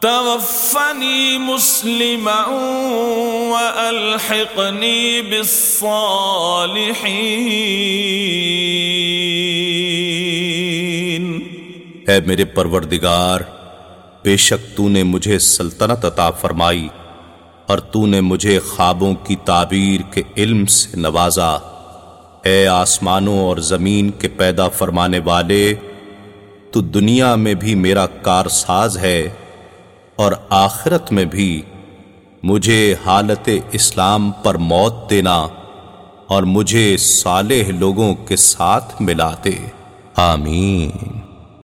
توفني مسلما وألحقني بالصالحين. اے میرے پروردگار، بے شک تو نے مجھے سلطنت عطا فرمائی اور تو نے مجھے خوابوں کی تعبیر کے علم سے نوازا۔ اے آسمانوں اور زمین کے پیدا فرمانے والے، تو دنیا میں بھی میرا کارساز ہے۔ اور آخرت میں بھی مجھے حالت اسلام پر موت دینا اور مجھے صالح لوگوں کے ساتھ ملاتے۔ آمین۔